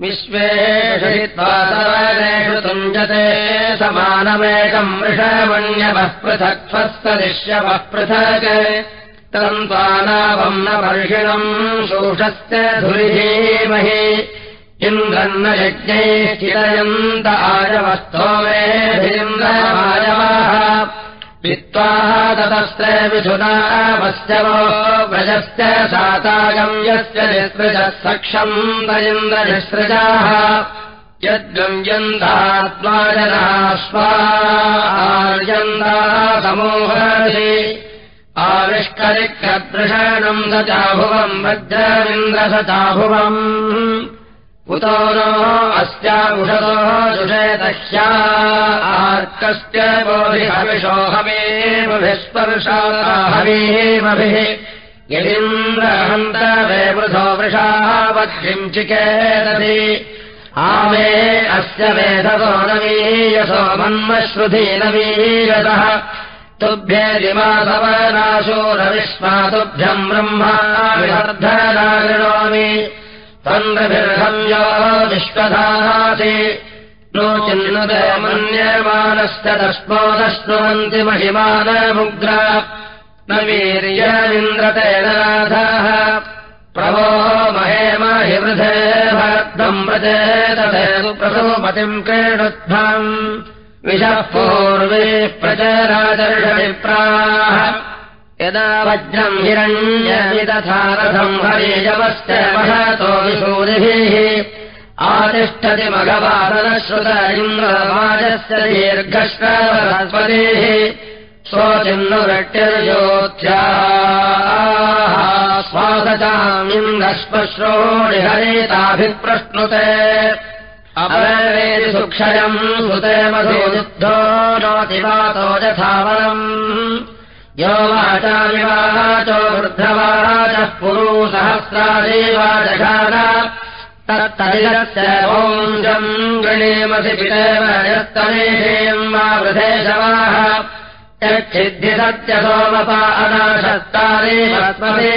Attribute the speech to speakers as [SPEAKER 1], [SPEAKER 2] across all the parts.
[SPEAKER 1] विश्वेषु तुञ्जते समानमेकम् वृषमण्यवः पृथक्त्वस्तदिश्यवः पृथक्। तन्त्वानावम् न वर्षिणम् शोषस्य धुरिधीमहि। इन्द्रन्न यज्ञैः चिरयन्त आयवस्तो वित्त्वाः ततस्त्र विधुनावश्चवो व्रजश्च सातागम्यस्य निःसृजः सक्षम् तयन्द्रनिःसृजाः यद्गञ्जन्तात्माजनाश्वार्यन्ता समूहे आविष्करिक्रदृषणम् स चाभुवम् वज्रमिन्द्र स चाभुवम् उतो नो अस्याषतो सुषेतह्या आर्कस्य बोधिहविषोहमेवभिस्पर्शाहमेमभिः यदिन्द्रहन्तवे वृथो वृषाः वद्भिम् चिकेदति आमे अस्य वेदसो नवीयसो मन्मश्रुधी नवीयतः तुभ्येदिमासवनाशोरविश्वा तुभ्यम् ब्रह्मा विवर्धनाकृणोमि तन्द्रभिर्हव्यो विश्वधासि नो चिन्नुते मन्यमानश्च तस्मोदश्नुवन्ति महिमानमुग्रा। न वीर्यमिन्द्रतेन नाथः प्रभो महेम हि वृधे भक्तम् व्रजेतु प्रसोपतिम् क्रीडुध्वम् विशः पूर्वे प्रचराचर्षविप्राः यदा वज्रम् हिरण्यमिदथारथम् हरेजवश्च महतो विशूरिभिः आतिष्ठति मघवादनश्रुत इन्द्रवाजस्य दीर्घश्रवस्पतेः स्वचिन्नुरट्यर्योत्या स्वासचामिन्द्रश्मश्रोणि हरेताभिप्रश्नुते अपरेति सुक्षयम् सुते मधुयुद्धो नोतिवातो यथावरम् यो वृद्धवाचः पुरुसहस्रादेवाजघान तत्तदिलस्य ओञ्जम् गृणीमसि पितेव यस्तमेषेयम् वा वृधेशवाः यच्छिद्धि सत्यसोमपा अनाशस्तादेवस्मते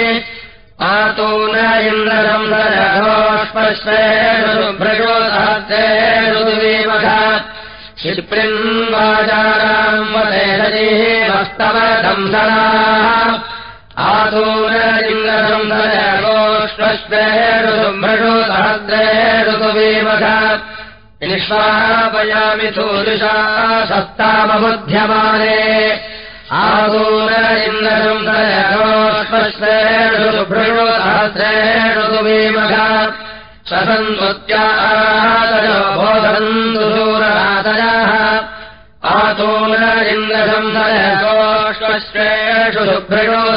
[SPEAKER 1] आतो न इन्द्रशम् सजघोष्पश्रेणुभ्रजो सहस्रेणुविमघ क्षिप्रिन्वाचाराम् वदेशदेवस्तव दंसनाः आतूर इन्द्रसंसजगोष्पश्रेणुभ्रजो सहस्रेणुविमघ निष्वापयामि थूदृशा सस्तामबुध्यमाने आदूर सूररातयाः आतून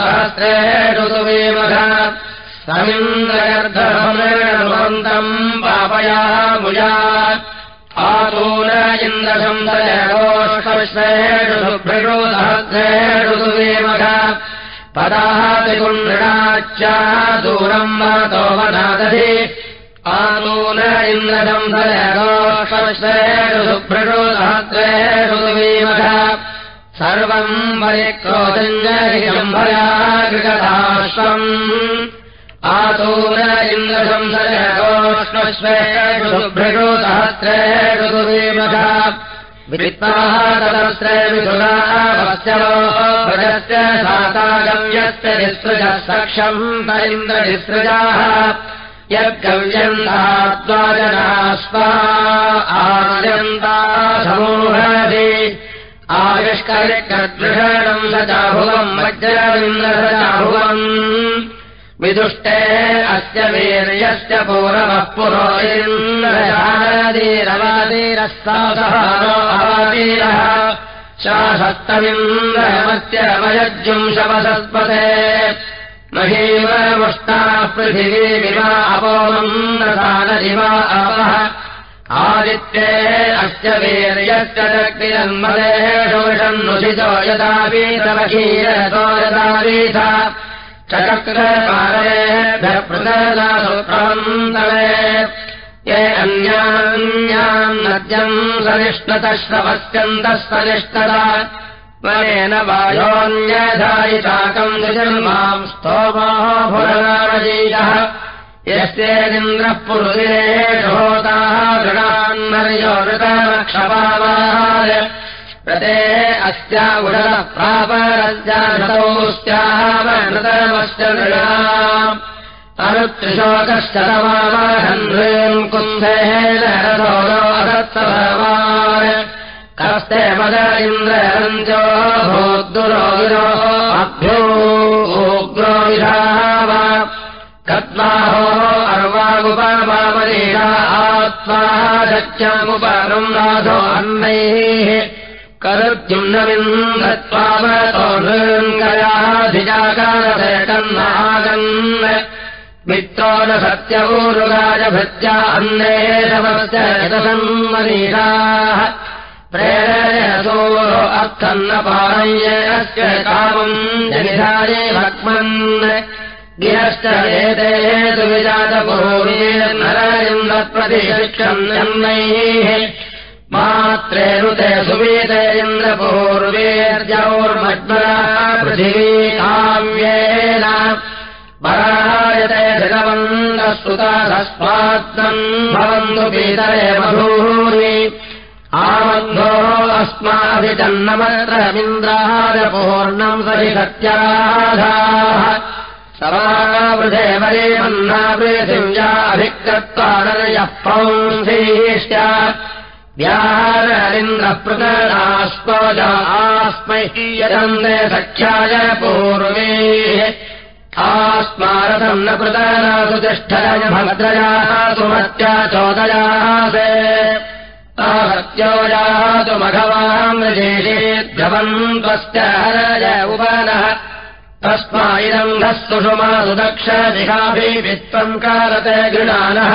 [SPEAKER 1] सहस्रेषु सुवीमघ। समिन्द्रगर्धसमेणुवन्तम् पापयामुया आतून इन्द्रसंसयकोष्वश्रेषु शुभ्रयो सहस्रेषु सुवीमघ। पदातिकुण्डाच्या दूरम् मातो सुवीमघ सर्वम् कृगदाश्वम् आतून इन्द्रसंसयगोष्वश्रेषु शुभ्रषु सहस्रेषु सुवीमघ। वित्ताः तदस्रे विधुरावश्चरो व्रजस्य सातागम्यस्य निःसृजः सक्षम् त इन्द्रनिःसृजाः यद्गव्यन्ताद्वाजनास्वा आर्यन्ता समूहति। आयुष्करिकदृषणम् स चाभुवम् वज्रविन्द्र स चाभुवम् विदुष्टे अस्य वीर्यस्य पूरवः पुरो इन्द्रजानदीरवादीरः साधहारोऽवादीरः शवसस्पते महीवमुष्टाः पृथिवीमिवा अपोमन्द्रसानदिवा अपः आदित्ये अस्य वीर्यस्य चक्रिरन्मदेषु विषन्नुषितो यदापीतमहीरतो यदापीथ चक्रपारेभ्यप्रददासुप्रवन्तवे ये अन्यान्याम् नद्यम् सनिष्णतः। श्रवस्यन्तः सनिष्ठता वनेन वायोऽन्यधायिताकम् निजन्माम् स्तोमो भुरनामजीयः यस्येन्द्रः पुरुषेषोताः दृढान्नर्यो ऋतमक्षपावाय प्रते अस्या उषः प्रापरस्याहृतमश्च नृणा अनुत्रिशोकश्च तवाहन् कुन्धेन रथोरोहत्सभवान् कस्ते मद इन्द्ररञ्जो भोद्दुरो गिरो अभ्यो उग्रो विधाव कद्माहो अर्वागुपमामनीषा आत्मा शक्यमुपरम् नाथो अन्नैः। करुद्युम्नविन्दत्वामतोऽङ्गयाधिजाकारसेकन्नागन् मित्रो न सत्यपूरुगाजभृत्या अन्ने शमस्य यतसन्मनीषाः प्रेरयसो अर्थन्न पारय्यस्य कामम् जनिधारे भक्मन् गिरश्च विजातपूर्वीर्नरेन्द्रप्रतिशिक्षम् जन्मैः मात्रेरुते सुवीते इन्द्रपूर्वेर्जौर्मज्मरा पृथिवी काव्येन परायते धृतवन्तस्तुता तस्मात्तम् भवन्तु पीतरे मधूरि आबन्धो अस्माभिजन्नमत्रमिन्द्रारपूर्णम् सहि सत्याधाः समावृधे वरे मन्नापृथिव्याभिकृत्वानयः पौंसीश्च व्याहाररिन्द्रप्रकरास्मजास्मै यजन्ते सख्याय आस्मारथम् न प्रतरासु तिष्ठय भद्रयाः सुमत्या चोदयासे आहत्यो यातु मघवामृजेषेद्भवन्त्वश्च हरय उपनः तस्मायिदम् सुषुमासु दक्षदिहाभित्वम् कारते गृणानः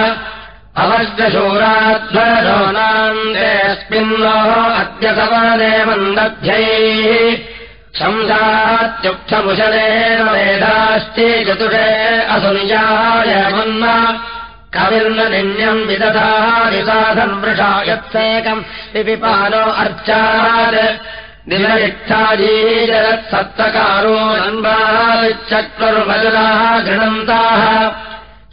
[SPEAKER 1] अवश्यशूराध्वरोनान्तेऽस्मिन्नो अद्य सवने मन्दभ्यैः शंसात्युक्षमुशलेन वेदाश्चे चतुषे असुनिजाय मन्म कविर्निन्यम् विदधारिसाधम् वृषा यत्सेकम् पिपिपालो अर्चात्। दिनयिक्षाजीजरत्सप्तकारो नन्वाचक्रुर्वजनाः गृणन्ताः।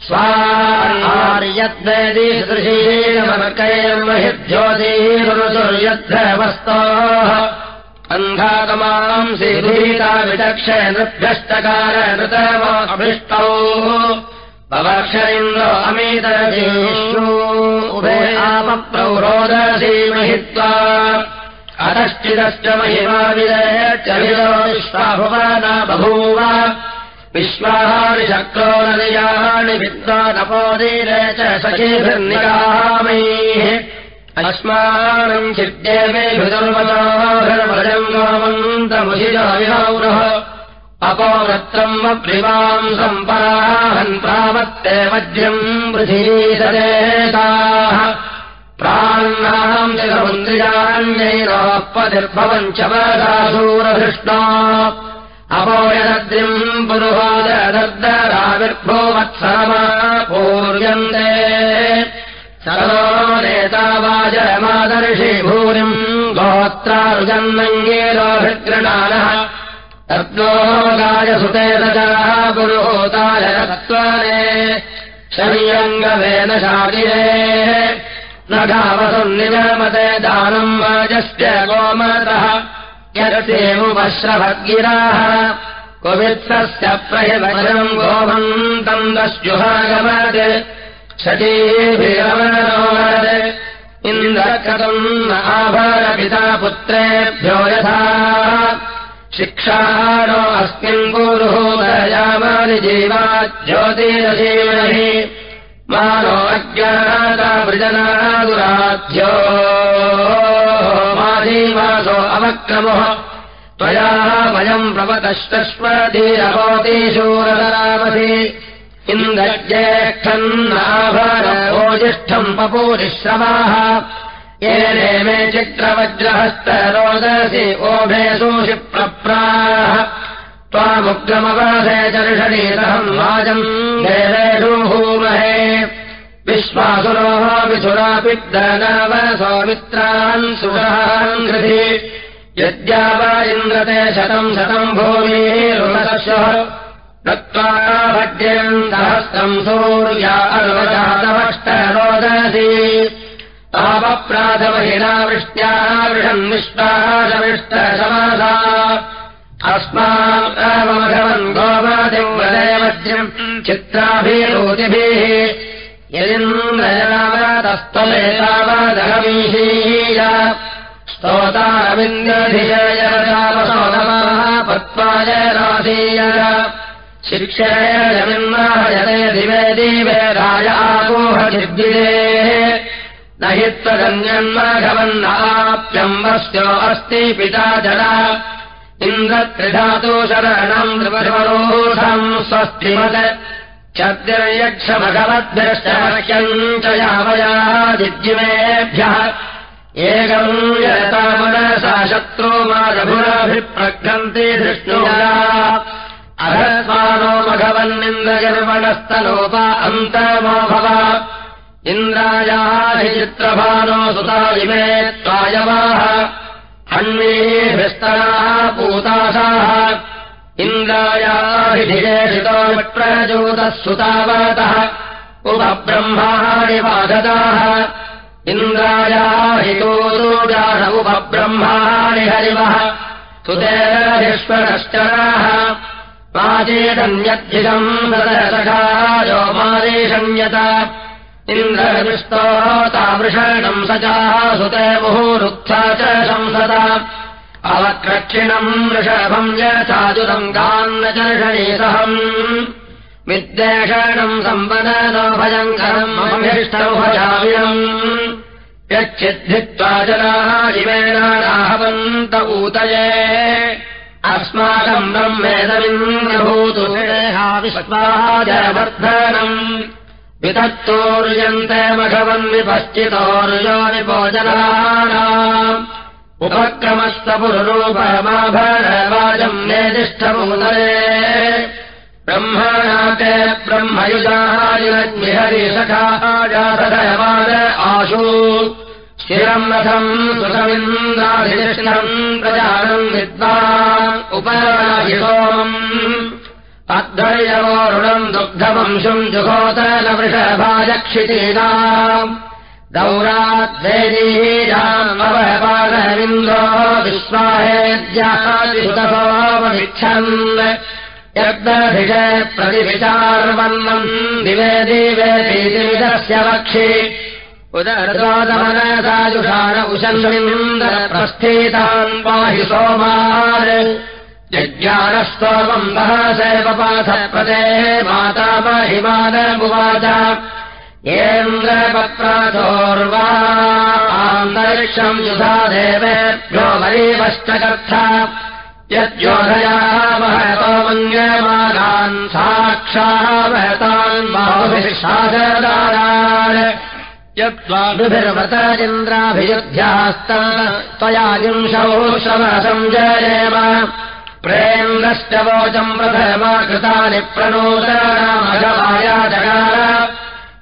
[SPEAKER 1] स्वार्यद्वैदीसदृशीर्महिद्योतीरुचुर्यद्धवस्तोः अन्धातमाम् श्रीभीता विचक्ष नृभ्यष्टकार नृतमभिष्टौ उभे आपप्रौरोदसीमहित्वा अतश्चिदश्च महिमाविदयच्चरितो विश्वाभुवना बभूव। विश्वाहारिशक्रो नदयानि विद्वा नपोदीरे च सखीभिर्निगामैः। अस्मानम् चिद्येवेभिर्वजोभिर्वजङ्गमन्तमुषिजविहौरः अपोरत्रम् वप्रिवाम् सम्पराहन् प्रावत्ते वज्रम् पृथिवीसदेताः प्राणाम् जगमुन्द्रियाण्यैरोपतिर्भवम् च वदासूरधृष्टा अपोयदद्रिम् पुरुहोदर्दराविर्भोवत्सरमा पूर्यन्ते। सर्वो नेतावाजमादर्शि भूरिम् गोत्रारुजन्मङ्गेरोभिगृणानः तद्वो गायसुते रजाः पुरुहोताय तत्त्वाने शरीरङ्गवेन शाकिरे न घावसन्निगमते दानम् वाजस्य गोमतः। यस्येमुपश्रभद्गिराः कुवित्सस्य प्रहिवचनम् गोभन्तम् दस्युहागमत्। शचीभिरवनोद इन्द्रकतम् न आभरपिता पुत्रेभ्यो यथा शिक्षारो अस्मिन् गुरुहूतयामानि जीवा ज्योतिरजीवहि मानो अज्ञाता वृजनादुराध्यो माधीवासो अवक्रमः। त्वया वयम् प्रवतश्चश्वतीरभवतीशूरतरामसि इन्द्रज्येष्ठन्नाभरवोजिष्ठम् पपूरिश्रवाः येने मे चित्रवज्रहस्तरोदसि ओभेषोषि प्रप्राः। त्वामुग्रमवसे चर्षणीरहम् वाजम् देवेषु हूमहे विश्वासुरोः विसुरापिद्दनाव सौमित्रान् सुरान् हृदि यद्या वा इन्द्रते शतम् शतम् भूमिः दत्त्वा भज्यम् सहस्रम् सूर्या अर्वजातमष्टरोदसी तावप्राथमहिना वृष्ट्याः वृषन् विश्वासविष्टसमासा अस्माकमघवन् गोमादिम् वदयमध्यम् चित्राभिरोतिभिः यदिन्द्रयावतस्तमेतावदहमीहीय स्तोतारविन्द्यधिशय रामसोनमाः पत्त्वाय राधीय शिक्षयजमिन्माहयते दिवे दिवे राय आपोहजिद्विरेः हि त्वगन्यन्माघवन्नाप्यम्बस्यो अस्ति पिता जरा इन्द्रत्रिधातु शरणम् नृपरोषम् स्वस्तिमत्। क्षद्यक्षभगवद्भ्यश्च मह्यम् च यावयादिद्युमेभ्यः एकम् यतामनसा शत्रो मारभुराभिप्रघ्नन्ति धृष्णुया। अधस्मानो मघवन्निन्द्रगर्वणस्तलोपा अन्तमो भव इन्द्रायाधिचित्रभानो सुता इमे त्वायवाः हण्मीभिस्तराः पूतासाः इन्द्रायाभिधिरेषितो विप्रजोतः सुतावतः उपब्रह्माणि वागताः इन्द्रायाहितोजान उपब्रह्माणि हरिवः सुतेरधिष्वरश्चराः वाचेदन्यद्धिकम् सदसखायो मादेशन्यत इन्द्रविस्तोतावृषणम् स चाः सुते मुहुरुक्था च संसदा। अवक्रक्षिणम् वृषभम् यथाजुतम् गान्नचर्षणीसहम् विद्वेषणम् सम्पदनो भयङ्करम् ममिष्टमुभयाविनम् यच्छिद्धित्वा जनाः जिवेनाहवन्त ऊतये। अस्माकम् ब्रह्मेदमिन्द्रभूतु। विश्वाजवर्धनम् वितत्तोर्यन्ते मघवन्विपश्चितोर्यो विभोजनानाम्। उपक्रमस्तपुरुरूपमाभरवाजम् नेदिष्ठभूतरे ब्रह्मणाते ब्रह्मयुजाहारिसखाजातवाद आशु। स्थिरम् रथम् सुषमिन्द्राधिष्ठम् प्रजानम् विद्वा उपराहितोमम् अध्वर्यवोरुणम् दुग्धवंशुम् जुघोतलवृषभाजक्षितीना दौराद्वैरीरामवपादविन्द्रो विश्वाहेद्यादिसुतभोमभिच्छन् यद्दधिष प्रतिविचार्वन्नम् दिवे दिवे प्रीतिमिदस्य वक्षि। उदरदोदमनसायुषार उशन्विन्दरप्रस्थितान् पाहि सोमार यज्ञानस्तोमम् सहसेवपाथप्रदे माता महिमानमुवाच। येन्द्रपत्राथोर्वा आन्तरिक्षम् युधा देवेभ्यो वरीवश्चकर्थ यद्योधया महतो मन्यमानान् साक्षा महतान् बाहुभिशासदारान् यद्वाभिर्वत इन्द्राभियुध्यास्ता त्वया विंशौ श्रवसञ्जयेम प्रेन्द्रश्च वोचम् प्रथमा कृतानि प्रणोदनामघमाया जगार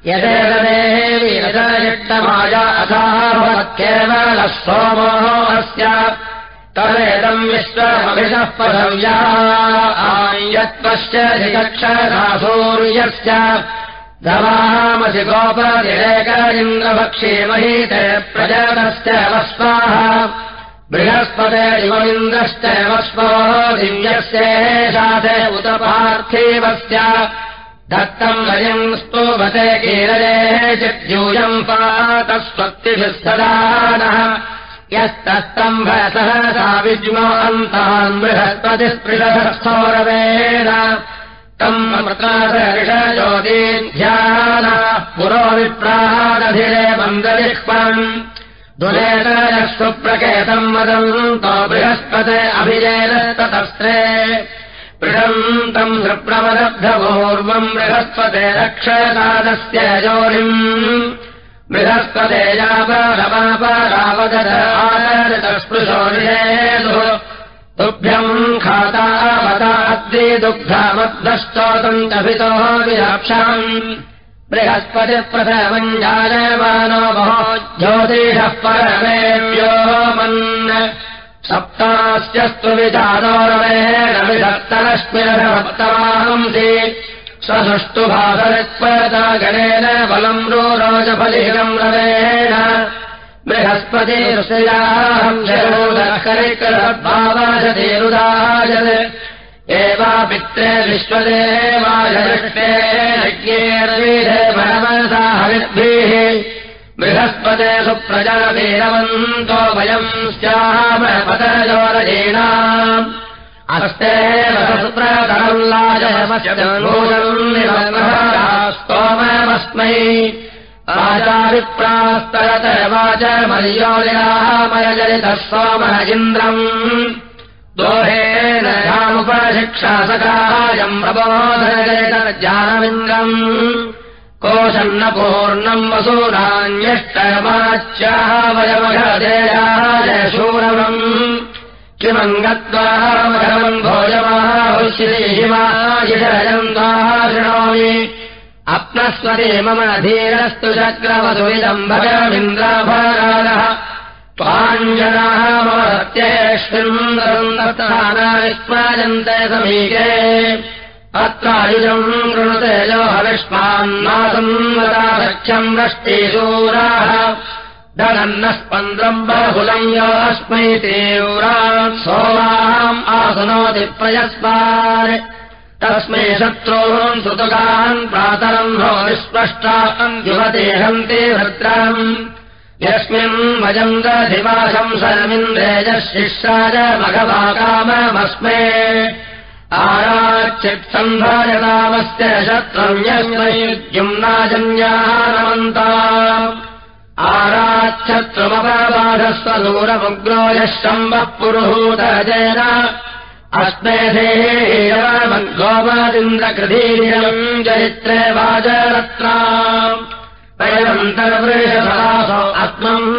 [SPEAKER 1] यदेतदेवीरजयिष्टमाया अथाभवत्केवलः सोमो अस्य तदेदम् विश्वमभिषः पदव्या आयत्वश्च जिगक्षरा सूर्यस्य दवामसि गोपदिरेक इन्द्रभक्षीमहीते प्रजातश्च वस्वाः बृहस्पते इवमिन्द्रश्च वस्वो दिव्यस्येषाथे उत पार्थिवस्य। दत्तम् वयम् स्तोभते कीरये चिद्यूयम् पातस्वक्तिभिस्तदानः यस्तस्तम्भसहसा विज्ञोऽन्तान् बृहस्पतिस्पृशस्थोरवेण तम् मृतादर्शज्योतीध्यान पुरोविप्रादधिरे मन्दजिह्वम् दुरेतरः सुप्रकेतम् वदन्तो बृहस्पते अभिजयस्ततस्त्रे पृषन्तम् नृप्रमदब्धपूर्वम् बृहस्पते रक्षकादस्य जोनिम् बृहस्पते निषेधुः। तुभ्यम् खातावताद्रि दुग्धामद्दस्तोतम् चभितो बृहस्पतिप्रथमम् जायमानो बहो ज्योतिषः परमेभ्यो मन् स सप्तास्यस्तु विचारोरवेण विधत्तरश्मिरभक्तमाहंसि सुष्टु भासरित्परता गणेन बलम् रोजफलिकम् रवेण। बृहस्पति ऋषयाहंसरोदकरिकरद्भावाजतेरुदाजत् एवा पित्रे विश्वदेवायदृष्टे यज्ञेर्विधे हविद्भिः बृहस्पते सुप्रजावीरवन्तो वयम् स्यामपतजोरजेना अस्ते स्तोममस्मै आचारिप्रास्तरत वाच मर्योलिनाः मयजलितः सोमः इन्द्रम् दोहेन रामुपशिक्षासकायम् प्रबोधनजलितज्ञानमिन्द्रम् कोशन्नपूर्णम् वसूनान्यष्टमाच्याः वयमघदेयाय शूरवम् किमङ्गत्वाहमघवम् भोजमाहुश्रीहिमायिषयन्त्वाः शृणोमि अप्नस्वते मम धीरस्तु चक्रवसुविदम् भगमिन्द्राभराणः त्वाञ्जनाः अत्रायुजम् कृणुते यो हविष्मान्नासंवता सख्यम् वृष्टिशूराः धनन्न स्पन्द्रम् बहुलम् योऽस्मै तीव्रा। सोमाहम् आसुनोति प्रयस्मान्। तस्मै श्रुतुकान् प्रातरम् भो विस्पष्टाम् युवतेहन्ति भद्रम् यस्मिन् वयम् दधिवाशम् शरमिन्द्रेजः शिष्याय मघवाकाममस्मे आराच्चित्सम्भायतामस्य शत्रुर्यस्मैद्युम्नाजन्यानमन्ता आराच्छत्रुमपबाधस्व दूरमुग्रो यः शम्बः पुरुहूतजेन अस्मेधेयवद्गोपादिन्द्रकृधीरम् चरित्रे वाजरत्रा वयमन्तर्वृषसदासो आत्मम्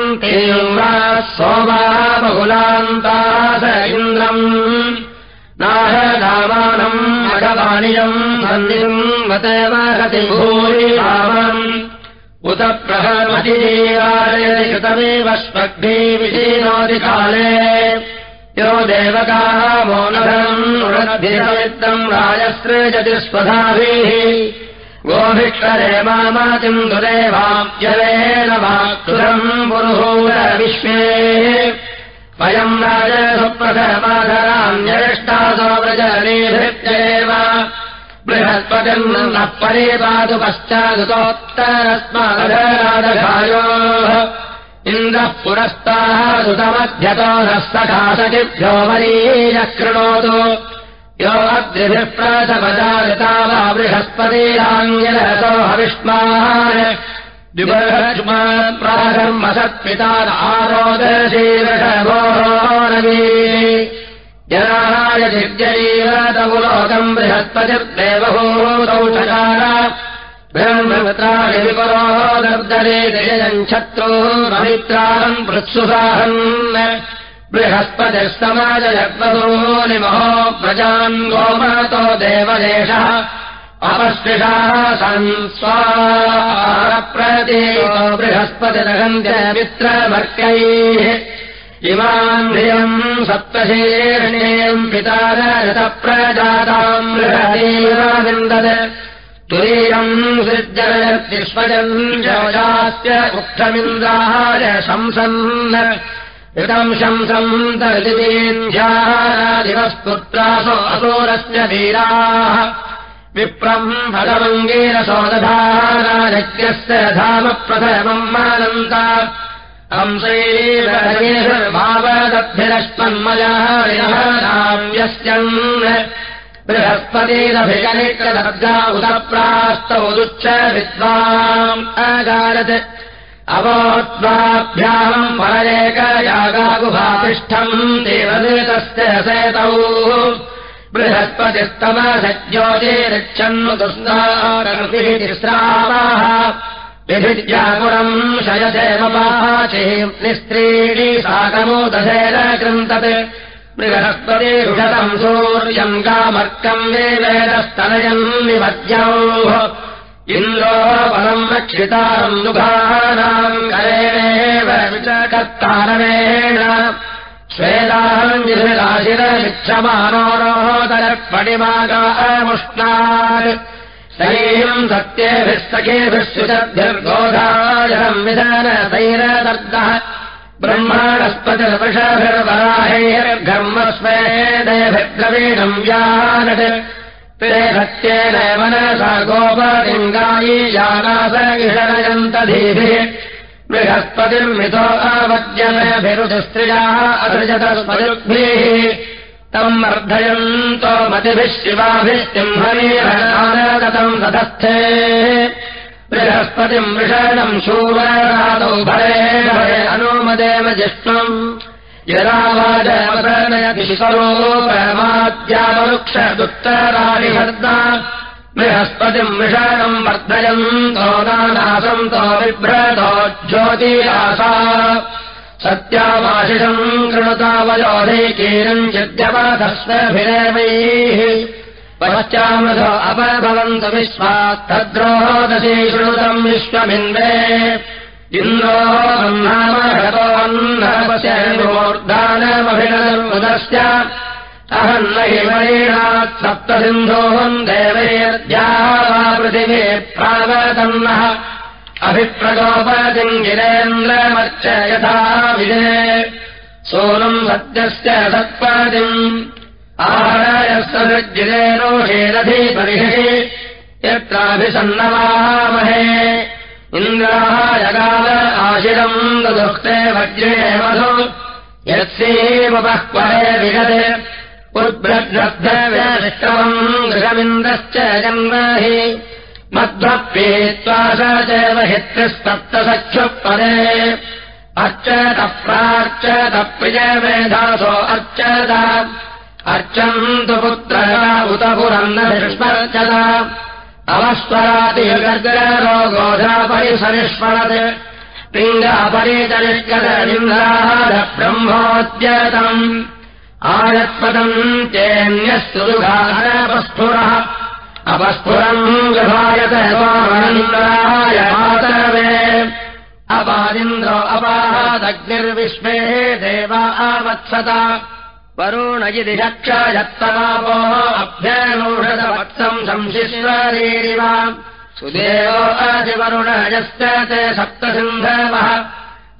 [SPEAKER 1] सोमा बहुलान्तास इन्द्रम् नाह दावानम् मघवाणियम् सन्निम् वतेव हति भूरि भावम् उत प्रहमतिजीवारयति कृतमेव स्पग्भि विशीनोति काले। यो देवकाः मोनधनम् ऋणभिरमित्तम् राजसृजति स्वधाभिः गोभिक्षरे मामातिम् दुरेवाप्यवेन वाक्तुरम् पुरुहूर विश्वे। वयम् राजसुप्रथमाधरान्यष्टासो व्रजनेभृत्येव। बृहस्पतिम् नः परिपातु पश्चादुतोत्तरस्मादरादघायोः इन्द्रः पुरस्ताः सुतमध्यतो नः सखासकिभ्यो वरीयः कृणोतु यो अग्निभिः प्रथमजाता वा बृहस्पतिराङ्गलसो हविष्मान् द्विबर्हस्मात्प्राधर्मसत्पिता आरोदशीर्षभोरवी जनाय दिव्यैवतमुलोकम् बृहस्पतिर्देवभूतौषकार ब्रह्मत्राणि विपरो दर्दरे शत्रोः रमित्राम् पृत्सुसाहन् बृहस्पतिः समाजयत्वदोनिमहो प्रजान् गोमतो देवदेशः अपस्पृशाः सन् स्वाप्रतीयो बृहस्पतिरहन्त्य मित्रमर्कैः इमान् धियम् सप्तशीर्णेयम् पितारतप्रजाताम् बृहदेव विन्दत् तुरीयम् सृजयतिष्वजम् जजास्य उक्थमिन्द्राय शंसन् ऋतम् शंसम् तर्जितीन्ध्यादिवस्पुत्रासो असोरस्य वीराः। विप्रम् फलमङ्गीरसोदधाराजज्ञस्य धामप्रथमम् मानन्ता। हंसैर्भावदद्भिरश्वन्मयाम् बृहस्पतिरभिगनिक्रदर्गा उदप्रास्तौ दुच्च विद्वाम् अगारत् अवोत्वाभ्याम् परलेकयागागुभातिष्ठम् देवदेतस्य सेतौ बृहस्पतिस्तमसज्योतिरिच्छन्नु दुस्तारभिः तिस्रावाः विभिद्यापुरम् शयदेवपाचे निस्त्रीणि दशेन कृन्तत् बृहस्पतिरुषतम् सूर्यम् कामर्कम् वेदस्तनयम् निमद्यौः इन्द्रो परम् रक्षितारम् दुघानाम् करेणेव विचकर्तारवेण स्वेदाहम् विधिराशिरमिच्छमानोरोदरपणिमागामुष्णात् शैलम् सत्येभिः सखेभिः सुचद्भिर्गोधायहम् विधानतैरदर्दः ब्रह्माणस्पतिर्वृषभिर्वराहैर्घर्म स्वेदेभिर्द्रवीणम् व्यानट् ते सत्येन मनसा गोपलिङ्गायी यानास इषरयन्तधीभिः बृहस्पतिर्मितो आवद्यमभिरुदस्त्रियाः असृजतस्पतिर्भिः तम् वर्धयन्तो मतिभिः शिवाभिः सिंहनीरतम् ततस्थे बृहस्पतिम् वृषणम् शूरादौ भरे भरे अनुमदेव जिष्णम् यदा वाजयति स्वरूपमाद्यावृक्षदुत्तराणि भर्ता बृहस्पतिम् विषाणम् वर्धयन्तो नानासन्तो बिभ्रतो ज्योतिरासा सत्यामाशिषम् कृणुतावयोधैकीरम् चिद्यवधस्वभिरेवैः पश्चामृध अपभवन्तु विश्वात् तद्रोदशी शृणुतम् विश्वमिन्द्रे इन्द्रो ब्रह्मामहतोन्नपश्यमूर्धानमभिनर्मुदस्य अहम् न हि वरीणात् सप्तसिन्धोऽहम् देवैर्द्याः पृथिवे प्रागतन्नः। अभिप्रगोपतिम् गिरेन्द्रमर्च यथा विजये। सोनम् सत्यस्य सत्पदिम् आहरयस्तृजिरेणोषेरधिपरिः यत्राभिसन्नवामहे इन्द्राः यगाल आशिरम् ददुक्ते वज्रे मधु यत्सेवपक्वहे विगते। उद्भ्रद्रद्धव्यष्टवम् गृहमिन्द्रश्च जन्महि। मध्वप्येत्वा स चैव हित्रिस्तप्तसख्युपदे अर्चत प्रार्चत प्रियमेधासो अर्चत। अर्चन्तु पुत्र उत पुरन्न निष्पर्चत अवस्वरातिगर्गरोगोधापरिसनिष्मरत् पिङ्गापरिचरिष्करलिङ्गाद ब्रह्मोद्यतम् आयत्पदम् सुदुघारपस्फुरः अपस्फुरम् गृहायत स्वामनिन्द्राय मातरवे। अपादिन्द्रो अपादग्निर्विश्वे देवा आवत्सत वरुण यदि रक्षायत्तमापोः अभ्यनूषदवत्सम् संशिश्वरीरिव सुदेवो अधिवरुणयश्च ते सप्तसिन्धवः।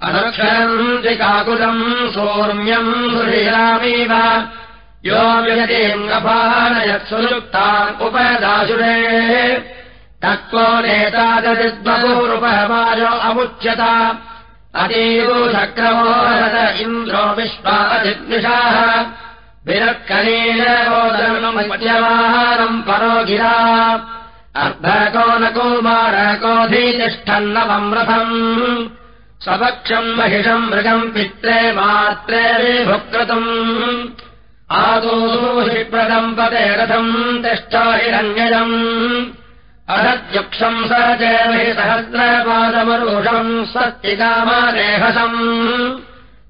[SPEAKER 1] अनुक्षरम् त्रिकाकुलम् सौर्म्यम् सुशीलामीव यो व्यतीङ्गपानयत्सुयुक्तान् उपदासुरे तत्त्वो नेतादृद्बहुरुपहवायो अमुच्यत। अतीवो शक्रमो हत इन्द्रो विरक्कलेन रोदनमद्यवाहारम् परो गिरा। अर्धको न कुमारकोऽधितिष्ठन्नवम् रथम्। स्वपक्षम् महिषम् मृगम् पित्रे मात्रे विभुक्रतुम्। आदो हि पदे रथम् तिष्ठ हिरण्यजम् अहद्युक्षम् स जयमहि सहस्रपादमरुषम् स्वस्तिकामदेहसम्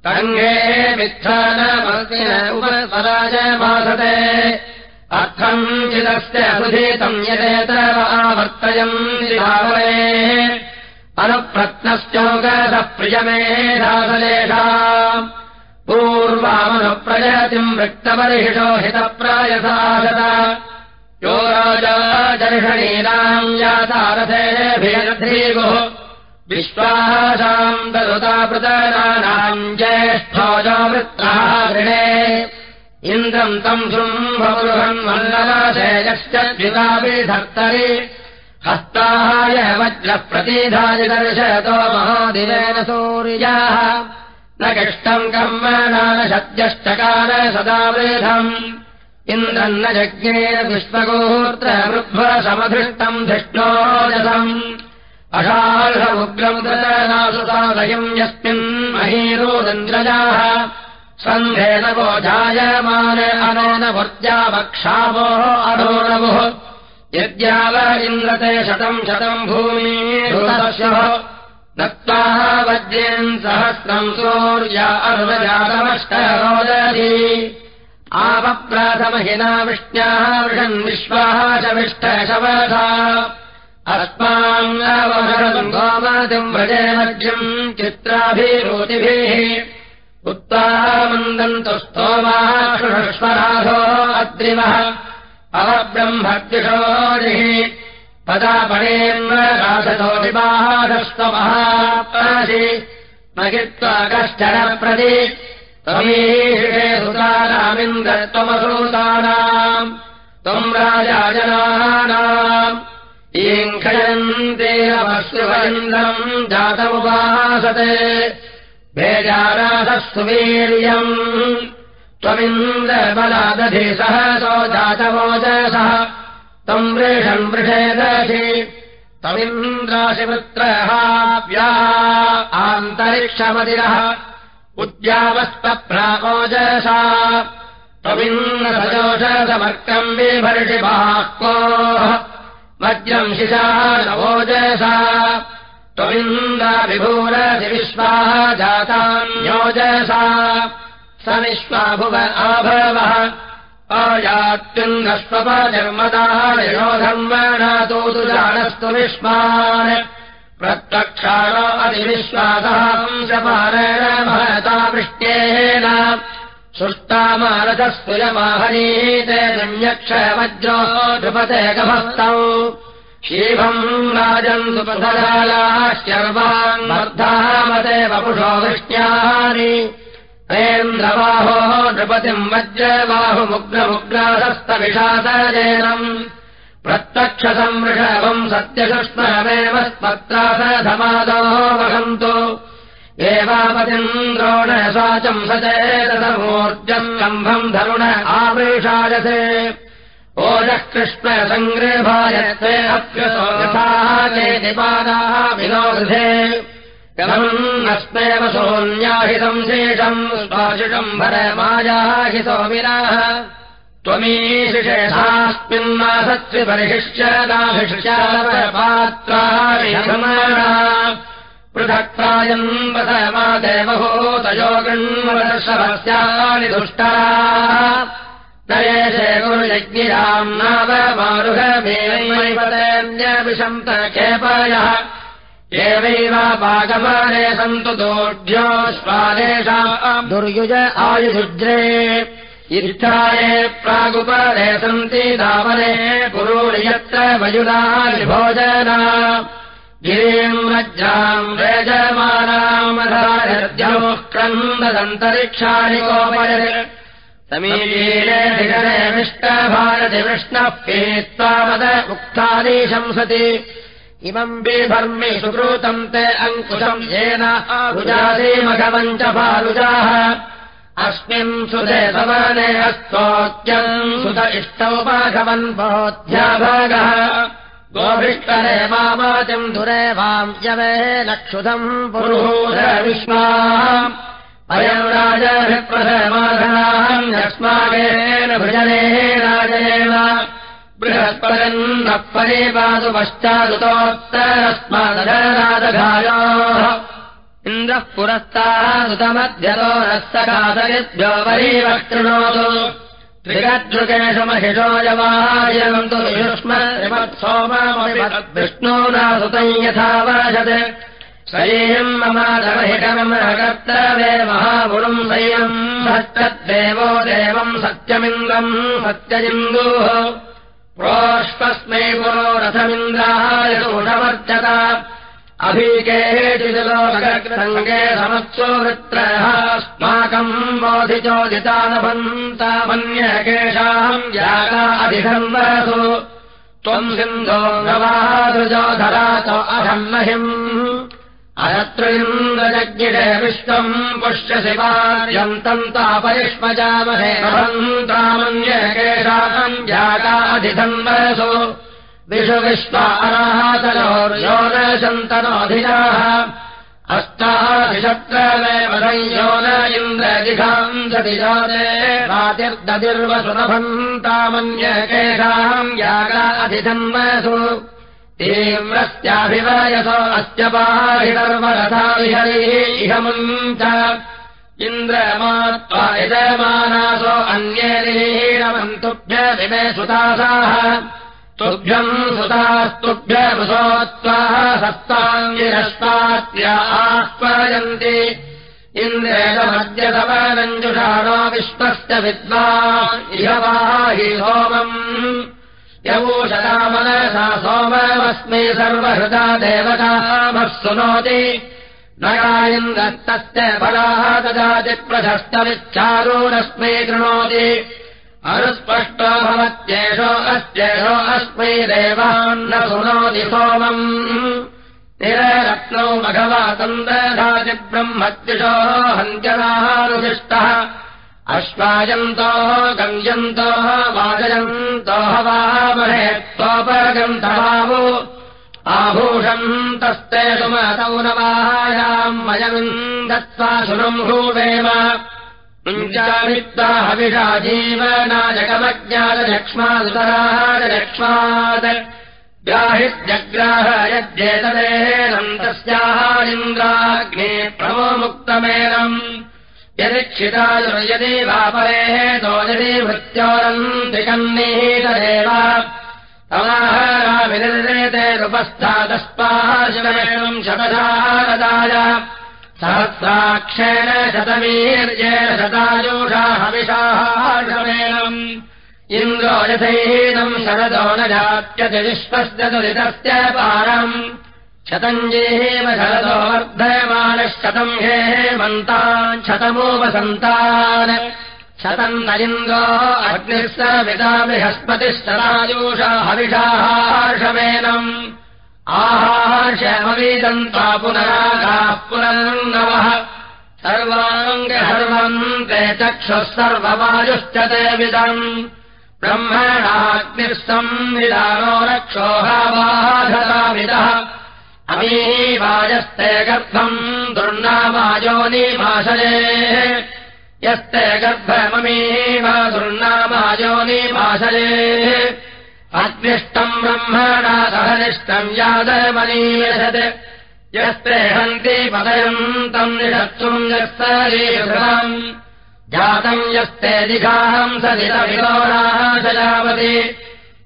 [SPEAKER 1] तङ्गे मिथ्यानमर्तिन उपस्वराजमासते अर्थम् चिदस्य सुधीतम् यदेत आवर्तयम् दिभावरे अनुप्रत्नश्चोगसः प्रियमेधासलेषा पूर्वामनुप्रजतिम् वृत्तपरिहिषो हितप्रायसागत यो राजा दर्शनीनाम् यातारथेभिर्धीगुः विश्वासाम् दरुतापृतनानाम् ज्येष्ठोजवृत्ताः गृणे इन्द्रम् तम् शृम्भवृहन् मल्लवाशेयश्च द्विवाभिधर्तरि हस्ताय वज्रः प्रतिधाय दर्शयतो महादिवेन सूर्याः। न कष्टम् कर्म नानशद्यष्टकार सदा वृधम् इन्द्रम् न जज्ञेन विश्वगोत्र वृभ्वसमधृष्टम् धिष्णोजसम्। अषाढमुग्रमुदनासुतादयम् यस्मिन् महीरोदन्द्रजाः सन्धेन वो जायमान अनोनवर्त्यावक्षावोः अनोनवुः। यद्याव इन्द्रते शतम् शतम् भूमिः दत्ताः वज्रेन् सहस्रम् सूर्या अर्वजातमष्टरोदधी आपप्राथमहिना विष्ण्याः वृषन् विश्वाः शविष्टशवधा अस्माङ्गवहरम् गोमतिम् व्रजे मध्यम् चित्राभिरोतिभिः उत्तामन्दन्तु स्तोमाश्वराधो अद्रिवः। अवब्रह्मद्विषोरिः पदापणेन्द्ररासतो विवाहस्तमहासि महित्वा कश्चनप्रति त्वमीषे सुतानामिन्द्रत्वमसूतानाम् त्वम् राजाजनानाम्। ईङ्खयन्तेरमश्रुवरिन्द्रम् जातमुपासते। भेजाराधस्तु वीर्यम् त्वमिन्द्रबलादधि सहसो जातवोजसः तम् वृषम् वृषेदसि। तमिन्द्राशिवृत्रहाव्या आन्तरिक्षमदिरः उद्यावस्तप्रापोजसा त्वमिन्द्रसजोषसमर्कम् बिभर्षिबाह्को वज्रम् शिशा नवोजसा। त्वमिन्द्राभिभूरसि विश्वाः जातान्योजसा। स विश्वाभुव आभवः। आयात्युङ्गस्वपजर्मदायो धर्मणातो तु जानस्तु विश्वान् प्रत्यक्षाणो अधिविश्वासहंसपारेण महता वृष्ट्येन। सुष्टामारथस्तुयमाहनीते सम्यक्षवज्रो नृपते गभस्तौ शीभम् राजन् सुपथलाश्चर्वान् वर्धामते वपुषो वृष्ट्यानि। न्द्रबाहो नृपतिम् वज्रबाहुमुग्रमुग्रासस्तविषादयनम् प्रत्यक्षसंवृषभम् सत्यकृष्णमेव स्पत्रासधमादो वहन्तु। एवापतिन्द्रोणसाचम् सचेतसमूर्जम् कम्भम् धरुण आवृषायसे ओजः कृष्णसङ्ग्रभायते अप्यसो यथाः चेतिपादाः विनोदधे। अस्मेव सोऽन्याहितम् शेषम् स्वाशिषम् भरमायाहि सोमिनाः त्वमीशिषेषास्मिन्नासत्स्विपरिशिष्यदाभिष्यालपात्राणि पृथक्तायम् वसमादेवभूतयो गृह्मदर्शवस्यानि दुष्टा नयेशे गुरुयज्ञिराम् नावमारुहमेवैपतेऽन्यविषन्त खेपयः एवैव पाकपाले सन्तु दोढ्यो स्वादेशाम् दुर्युज आयुजुज्रे इत्थाये प्रागुपरे सन्ति दावने पुरूणि यत्र वयुनानि भोजना गिरिम् गोपय समीरे विष्टभारति विष्णः पीत्वामद उक्तानि शंसति। इमम् बिभर्मि सुकृतम् ते अङ्कुशम् येन रुजासीमघवम् च फारुजाः अस्मिन् सुते सवने स्तोत्यम् सुत इष्टौपाघवन् बोध्याभागः गोभिष्टरे मामातिम् दुरे वाम् यवे लक्षुधम् पुरुहूर विश्वा अयम् राजाभिप्रथमाधनाम् यस्माकेन भृजने राजेन बृहत्पदन्नः परे पातु पश्चादुतोत्तरस्मादघायोः इन्द्रः पुरस्तादुतमध्यतो नः सकादयद्भ्यो वरीवक्तृणोतु। त्रिगदृकेशमहिषो यवायन्तु विष्णूना सुतम् यथा वाचत् सयम् सत्यद्देवो देवम् सत्यमिन्द्रम् सत्यजिन्दुः। प्रोष्पस्मै पुरो रथमिन्द्राय दोषवर्चत अभीकेचिलोकसङ्गे समत्सो वृत्रयः अस्माकम् बोधिचोदितानभन्तामन्यकेषाम् यागा अधिधर्मसु त्वम् सिन्धो गवादृजो धरातो अधर्महिम् अयत्रिन्द्रजज्ञिरे विश्वम् पुष्यशिवार्यन्तम् तापरिष्मजामहे। जाताधिधन्वसु विषु विश्वाराहातयोर्यो न शन्तनोऽधिराः अष्टाधिशत्रमेव संयो न इन्द्रदिघाम् सतिजाते रातिर्दतिर्वसुरभम् तामन्यकेषाम् यागा अधिधन्वसु तीव्रस्याभिवयसो अस्य पाहितर्वरथा विहरिः इह मुञ्च इन्द्रमात्वा यजमानासो अन्येरीरमन्तुभ्य विमे सुतासाः तुभ्यम् सुतास्तुभ्यमुसोत्वाः सत्ताङ्गिरस्तात्या आह्वयन्ति इन्द्रेणमद्य समानञ्जुषाणो विश्वस्य विद्वान् इहवाहि सोमम्। यवोषदामनसा सोममस्मै सर्वहृदा देवतामः सुनोति। नगायन्दत्तस्य बलाः ददाति प्रशस्तविच्छारोरस्मै कृणोति अनुस्पष्टो भवत्येषो अस्त्येषो अस्मै देवान्न सुनोति सोमम्। निररत्नौ मघवातम् दधाति ब्रह्मद्विषोः हन्त्यनाहानुशिष्टः अश्वायन्तोः गम्यन्तोः वाजयन्तोः वामहे त्वोपगन्तभावो आभूषम् तस्ते सुमतौ नवाहायाम् वयम् दत्त्वा सुरम्भूवेम हविषा जीवनायकमज्ञातलक्ष्मादुतराजलक्ष्मात् व्याहिजग्राह यद्येतदेनम् तस्याः इन्द्राग्ने प्रमो मुक्तमेनम् यदि वापरेः तो यदि भृत्योरन्तिकन्निहितदेव तमाहाराविनिर्देतेरुपस्थातस्पाशिवेणम् शतशारदाय सहस्राक्षेण शतवीर्येण शतायुषा हविषाहाषमेणम् इन्द्रो यथैनम् शरदो न जात्यति विश्वस्य दुरितस्य पारम्। शतञ्जेहेव शरदो वर्धयमानः शतम् हेमन्तान् शतमोपसन्तान्। शतम् न इन्द्रो अग्निः स विदा बृहस्पतिश्चरायुषा हविषाहार्षमेनम् आहार्षमवीदन्त्वा पुनरागाः पुनर्नवः सर्वाङ्गहर्वम् ते चक्षुः सर्ववायुश्च ते विदम्। ब्रह्मणाग्निः संविदानो रक्षोहावाधराविदः अमीवायस्ते गर्भम् दुर्नामायोनिमाशये यस्ते गर्भममीव दुर्नामायोनिमाशये अग्निष्टम् ब्रह्मणा सहनिष्टम् यादमनीयषत् यस्ते हन्ति पदयन्तम् निषत्सुम् यस्तरीभृतम् जातम् यस्ते दिघाहम् सदितविलोनाशयावति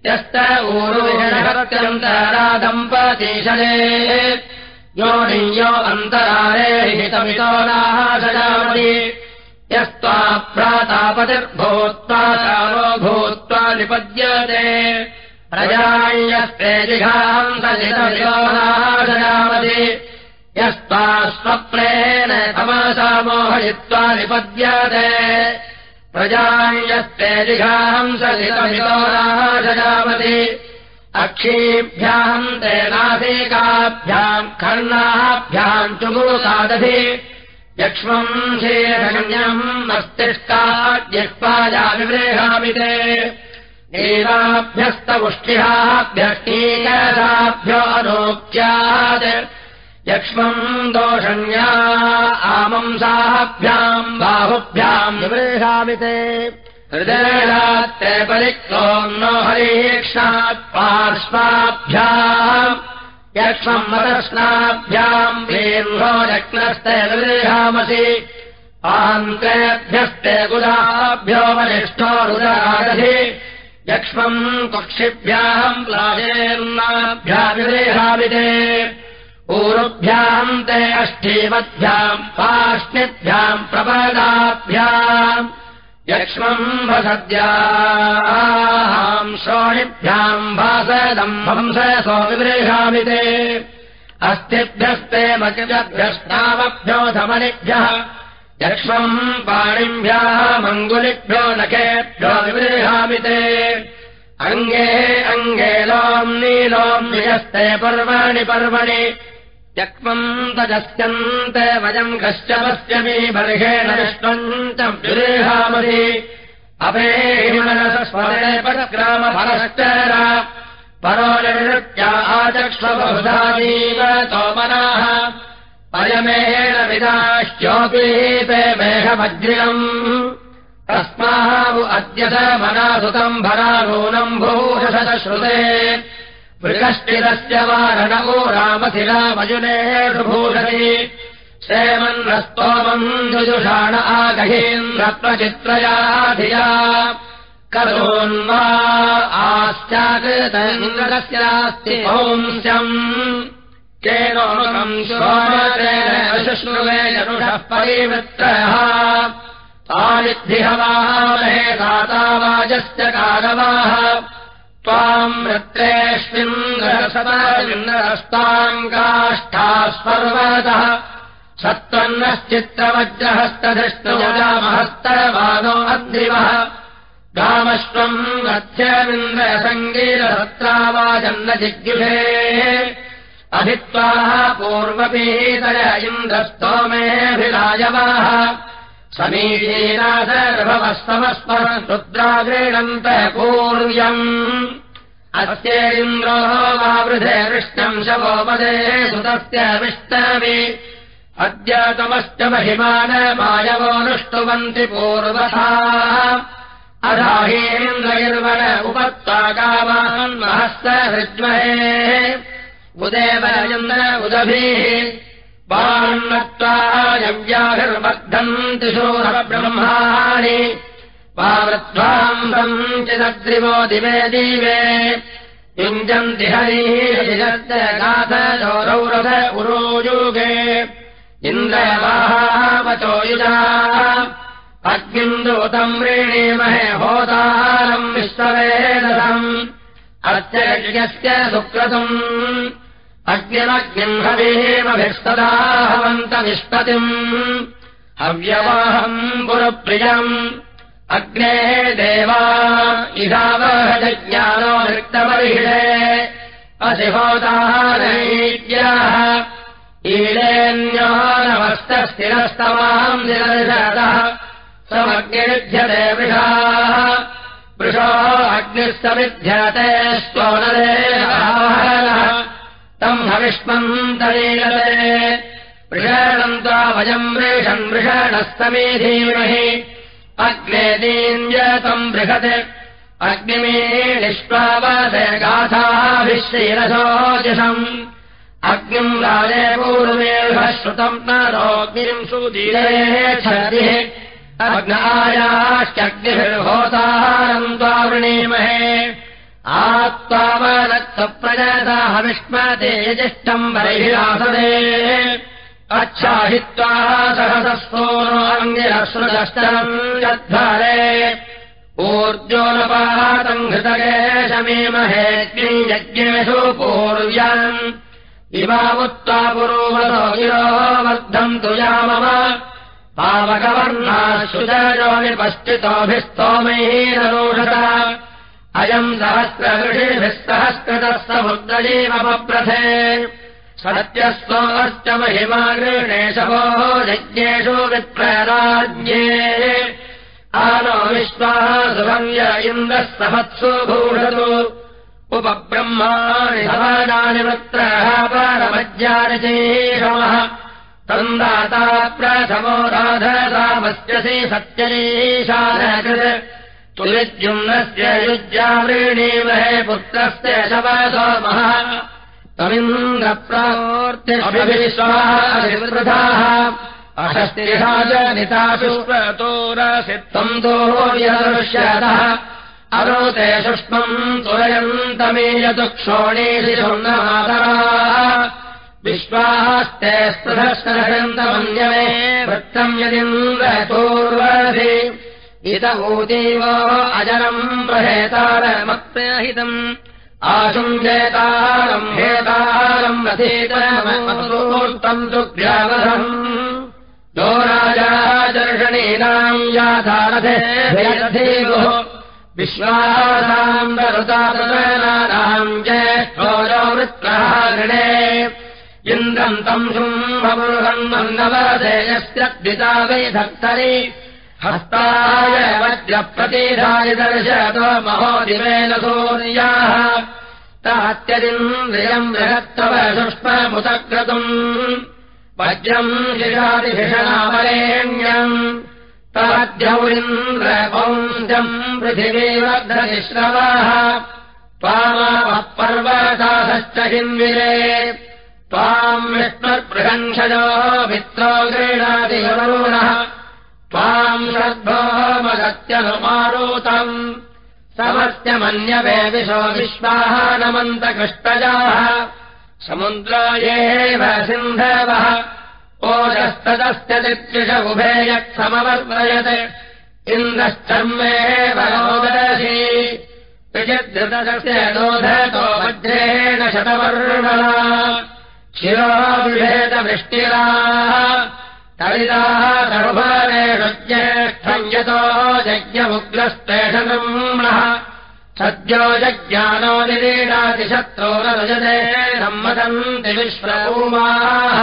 [SPEAKER 1] यस्त ऊरुविषत्यन्तरा दम्पतीशले यो नियो अन्तरारे हितमितो नाशयावति यस्त्वा प्रातापतिर्भूत्वा कालो भूत्वा निपद्यते प्रजायस्ते जिघाम् सजितविलोनाशयावति यस्त्वा स्वप्नेन तमसा मोहयित्वा निपद्यते। प्रजायस्ते जिघाम् सजितविलोनाशयावति अक्षीभ्याम् ते नासिकाभ्याम् कर्णाभ्याम् चुमुकादधि यक्ष्मम् शेषगण्यम् मस्तिष्काद्यक्पाया विवृहामि ते देवाभ्यस्तमुष्टिहाभ्यष्टीकसाभ्यो अनोक्त्यात्। यक्ष्मम् दोषण्या आमंसाभ्याम् बाहुभ्याम् विवृहामि ते हृदयरात्रे परिक्तोम् नो हरीक्षात् पार्श्वाभ्याम्। यक्ष्मम् मतस्नाभ्याम् वीर्भो यक्नस्ते विवृहामसि आन्तेभ्यस्ते गुदाभ्यो वरिष्ठो रुदरादधि यक्ष्मम् कक्षिभ्याम् प्लाजेन्नाभ्याविरेहाविदे ऊरुभ्याम् ते अष्टीमद्भ्याम् पाष्णिभ्याम् प्रपदाभ्याम् यक्ष्मम् भसद्याम् श्रोणिभ्याम् भासदम् हंससो विवृहामि ते अस्तिभ्यस्ते मकिभ्यस्तावभ्यो धमनिभ्यः यक्ष्मम् पाणिभ्यः मङ्गुलिभ्यो नखेभ्यो विवृहामि ते अङ्गे अङ्गे नियस्ते पर्वाणि पर्वणि। यक्ष्मम् तजस्यन्ते वयम् कश्चपस्यमि बर्हेण विष्णम् च विरेहामसि अपेहिमनसस्वरे परग्रामफलश्चर परो निवृत्या आचक्ष्मबहुधाजीव तोमनाः अयमेण विदाश्चोपीते मेघमज्रियम् तस्माहु अद्य स मनासुतम् भरानूनम् भूषश्रुते मृगश्चिरस्य वारणो रामशिलामजुनेषु भूषति क्षेमन्नस्तोमम् जुजुषाण आगहीन्द्रत्वचित्रया धिया करोन्वा आश्चाकृत इन्द्रस्यास्ति पुंस्यम् शुश्रुवे यरुषः परिवृत्रयः ताविद्धिहवामहे दातावाजस्य कारवाः त्वाम् वृत्रेष्विन्द्रसदाविन्द्रस्ताम् काष्ठास्पर्वतः। सत्त्वन्नश्चित्रवज्रहस्तधृष्टुजामहस्तवानो अद्रिवः गामश्वम् रथ्यमिन्द्रसङ्गीरसत्रावाजन्न जिज्ञुषे अभित्वाः पूर्वपीतय इन्द्रस्तोमेऽभिराजवाः। समीचीनासर्भवस्तमस्मः रुद्रागृणन्त पूर्यम् अस्येन्द्रो वावृधे कृष्णम् शवोपदे सुतस्य विष्टवि अद्यतमश्च महिमानमायवोऽनुष्टुवन्ति पूर्वथा अधाहीन्द्रगिर्वन उपत्वागामान् महस्त हृज्महे उदेवयन्द्र उदभिः। वान्नत्वायव्याघर्बद्धन्ति शूरब्रह्माणि वावृध्वाम्बम् चिदग्रिवो दिवे दिवे। युञ्जन्ति हरिः उरोयुगे इन्द्रवाहावचो युजा। अग्निन्दूतम् व्रीणीमहे होतारम् विश्ववेदम् अस्य यज्ञस्य सुक्रतुम् अग्निमग्निम् हवेमभिस्तदाहवन्तनिष्पतिम् हव्यवाहम् पुरप्रियम्। अग्नेः देवा इहावहजज्ञानो असिहोदारैद्याः ईलेऽन्यो नमस्तस्थिरस्तमाम् निरदः समग्निध्यते वृषाः। वृषो अग्निः समिध्यते स्तोनरे तम् हविष्मम् तरीलते वृषणम् त्वाभजम् वृषम् वृषणस्तमे धीमहि अग्ने दीन्यतम् बृहत्। अग्निमे निष्पावसे गाथाभिश्रीरसोजसम्। अग्निम् राजे पूर्वेह श्रुतम् न रोग्निम् सुदीरेः छदिः अग्नायाश्चग्निभिर्होतारम् त्वावृणीमहे आत्त्वावनत्सप्रजता हविष्मतेजष्टम् बहिरासदे अच्छाहित्वा सहसस्तोरोऽङ्गिरश्रुदष्टरम् यद्धारे। ऊर्जोनपातम् घृतकेशमीमहे यज्ञेषु पूर्व्याम् इवामुत्त्वा पुरोवतो गिरो वर्धम् तुयामम पावकवर्णाश्रुतयो निपश्चितोभिस्तोमैररोषत अयम् सहस्रऋषिभिः सहस्कृतः समुद्रजीवपप्रथे सत्यस्तोश्च महिमा गृणेशवो यज्ञेषु विप्रराज्ञे आनो विश्वाः सुभव्य इन्द्रः सहत्सु भूषतु। उपब्रह्माणि वृत्रः परमज्ञानचेषमः तन्दाता प्रथमो राधसामस्यसि सत्यरीशानकृत् तुलिद्युम्नस्य युज्यावृणीमहे पुत्रस्य शवसोमः तमिन्द्रप्रार्त्यभिविश्वाः अषस्तिहा च नितासु तम् दोर्यदृश्यतः अरोते शुष्मम् तुरयन्तमेयतु क्षोणीषि शृङ्गमातराः विश्वास्ते स्पृहस्तमन्यमे वृत्तम् यदिन्द्रपूर्वसि इत ऊतीव अजरम् प्रहेतारमप्रहितम्। आशुञ्जेतारम् हेतारम् रथेतरमूर्तम् दुग्रावधम् यो राजा दर्शनीनाम् याथारथेभ्यर्थेभुः विश्वासाम् वरुतातनानाम् ज्येष्ठोजो वृत्रः गृणे इन्द्रम् तम् मन्नवधेयस्य द्विता वै धक्तरि हस्ताय वज्रप्रतिधाय दर्शतो महोदिवेन सूर्याः तात्यदिन्द्रियम् बृहत्तव शुष्ममुदक्रतुम् वज्रम् शिशादिभिषणामरेण्यम् ताद्यौरिन्द्रपौन्द्रम् पृथिवीवग्रनिश्रवाः त्वामावः पर्वतासश्च हिन्विरे। त्वाम् विष्णुर्बृहङ्क्षजो मित्रो गृह्णादिवरुणः त्वाम् मगत्यनुमारोतम् समस्त्यमन्यवे विशो विश्वाः नमन्तकृष्टजाः। समुद्रायेव सिन्धवः। ओजः इन्द्रस्तदस्य दित्विष उभे यत्समवर्तयत्। इन्द्रश्चर्मेव रोदशी त्रिचिद्धृतस्य नोधतो वज्रेण शतवर्णना शिरोविभेदवृष्टिराः तरिदाः सर्वरेषु ज्येष्ठम् यतो यज्ञमुग्रस्तेषम्णः सद्यो जज्ञानो निरीडातिशत्रो रजते सम्मतन्ति विश्वभूमाः।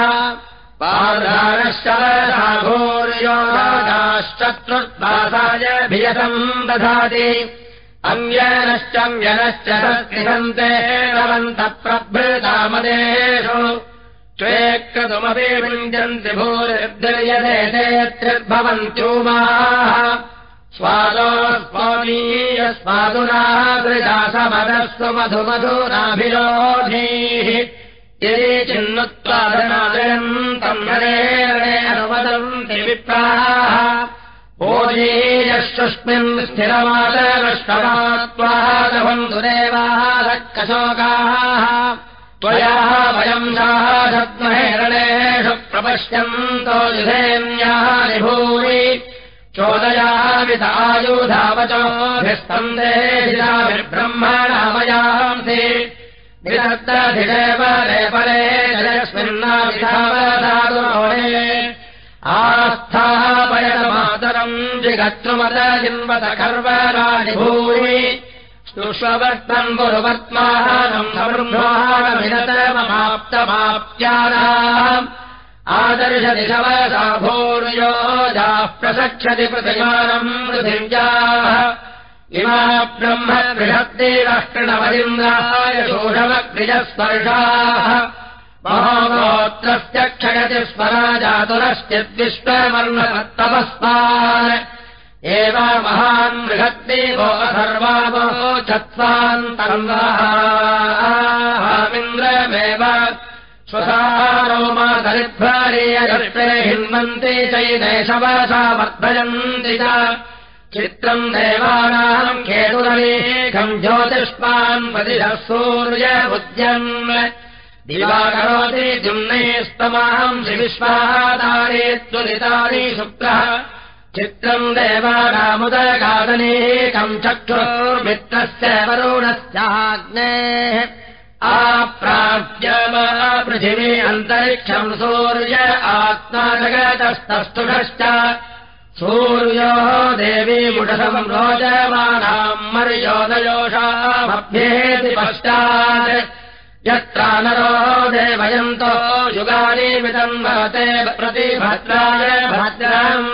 [SPEAKER 1] पार्धानश्चूर्योगाश्चतुर्वासाय भियतम् दधाति अन्यनश्चम्यनश्च सन्ते भवन्तः प्रभृतामदेषु त्वे क्रतुमपि विञ्जन्ति भूरिर्दिर्यते ते त्रिर्भवन्त्यूमाः स्वादो स्वामीयस्वादुना वृदासमदस्सु मधुमधुराभिरोधीः यदि चिन्नुत्वादनादयन्तम् नरेणेऽनुवदन्ति विप्राः ओजीयश्चुष्मिन् स्थिरमादरष्टमात्वादभन्धुरेवाः कशोकाः त्वया वयम् साधत्महेरणेषु प्रपश्यन्तो युधेन्यानि भूरि चोदयावितायुधावचोभिस्तन्देहिताभिर्ब्रह्मणामयांसि विदग्धधिदेव रेपरे जयस्मिन्नाविधावधातुरोणे आस्थापयतमातरम् जिगत्रुमद जिन्वत कर्वराणि भूरि सुष्ववर्तम् गुरुवर्त्मानम् समृह्मानमिनतममाप्तमाप्त्यानाम् आदर्शदिशवसा भूर्योजाः प्रसक्षति पृथिमानम् पृथिव्याः इमा ब्रह्म बृहद्देवष्टणवलिन्द्राय शोषमग्निजस्पर्शाः महोगोत्रस्य क्षयति स्वरा जातुरश्चिद्विश्ववर्णमत्तपस्मान् एव महान् बृहद्देवो सर्वावो चत्वान्तरन्द्रामिन्द्रमेव स्वसारो मा दरिद्भारीयगर्पे हिन्वन्ति चैदेशवसा वर्धयन्ति च। चित्रम् देवानाम् केतुरलेखम् ज्योतिष्मान् प्रतिशः सूर्य उद्यन्। दिवाकरोति जुम्नैस्तमाम् श्रीविश्वादारे त्वलितानि शुक्रः चित्रम् देवानामुदगादनेकम् चक्षुर्मित्रस्य वरुणस्याग्नेः आप्राप्यमा पृथिवी अन्तरिक्षम् सूर्य आत्मा जगतस्तस्तुषश्च सूर्यो देवी मुषसम् रोचमानाम् मर्योदयोषामभ्येति पश्चात् यत्रा नरो देवयन्तो युगानि विदम् भवते प्रतिभद्राय भद्रम्